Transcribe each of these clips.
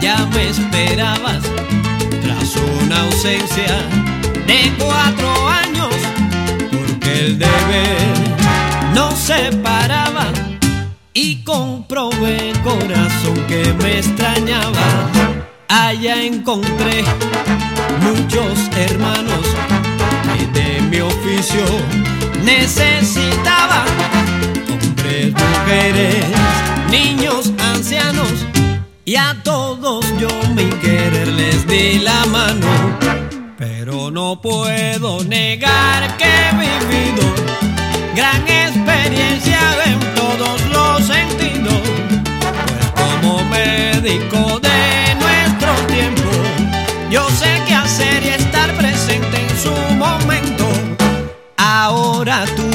ya me esperabas tras una ausencia de cuatro años, porque el deber no se paraba y comprobé corazón que me extrañaba. Allá encontré muchos hermanos que de mi oficio necesitaba hombres, mujeres, y a todos yo mi querer les di la mano. Pero no puedo negar que he vivido gran experiencia en todos los sentidos. Pues como médico de nuestro tiempo, yo sé qué hacer y estar presente en su momento. Ahora tú,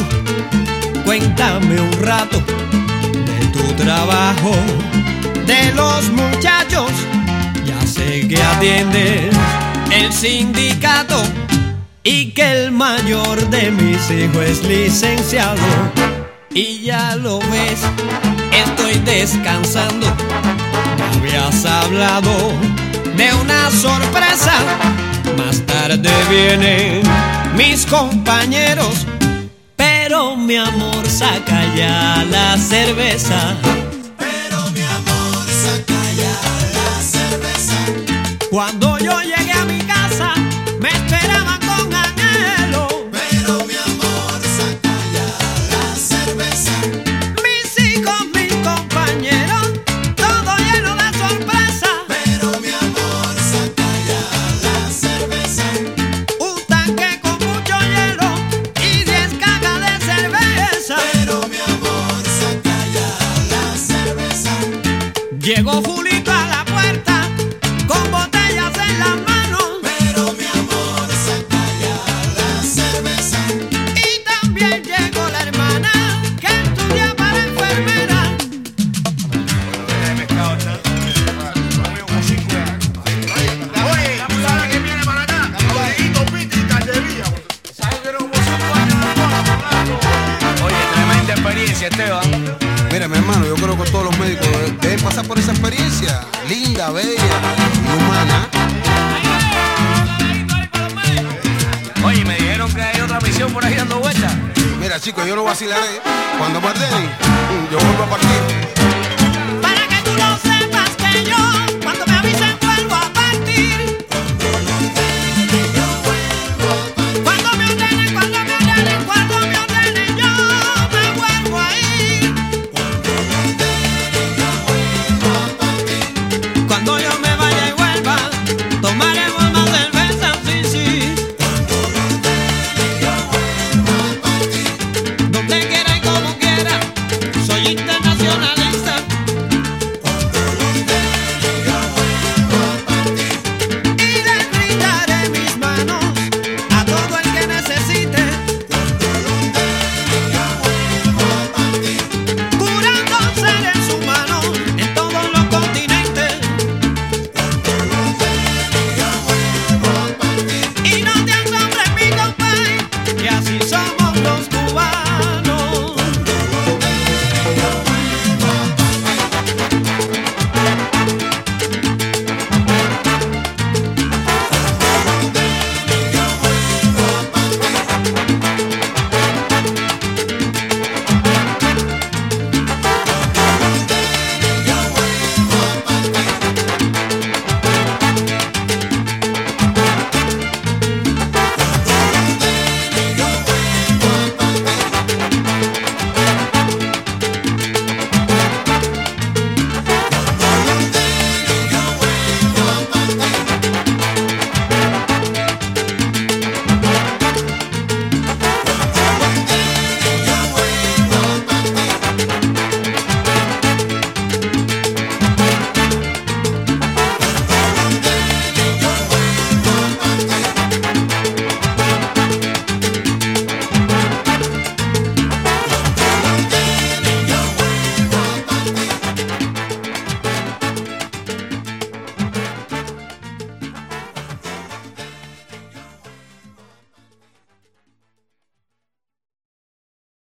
cuéntame un rato de tu trabajo, de los muchachos. Ya sé que atiendes el sindicato y que el mayor de mis hijos es licenciado. Y ya lo ves, estoy descansando. Me habías hablado de una sorpresa. Más tarde vienen mis compañeros. Pero mi amor, saca ya la cerveza. Cuando yo llegué a mi casa, me esperaban con anhelo. Pero mi amor, saca ya la cerveza. Mis hijos, mis compañeros, todo lleno de sorpresa. Pero mi amor, saca ya la cerveza. Un tanque con mucho hielo y diez cajas de cerveza. Pero mi amor, saca ya la cerveza. Llegó Julito a la puerta con por esa experiencia. Linda, bella y humana. Misión por ahí dando vueltas. Mira, chicos, yo no vacilaré. Cuando me ordenen, yo vuelvo a partir. Para que tú lo sepas que yo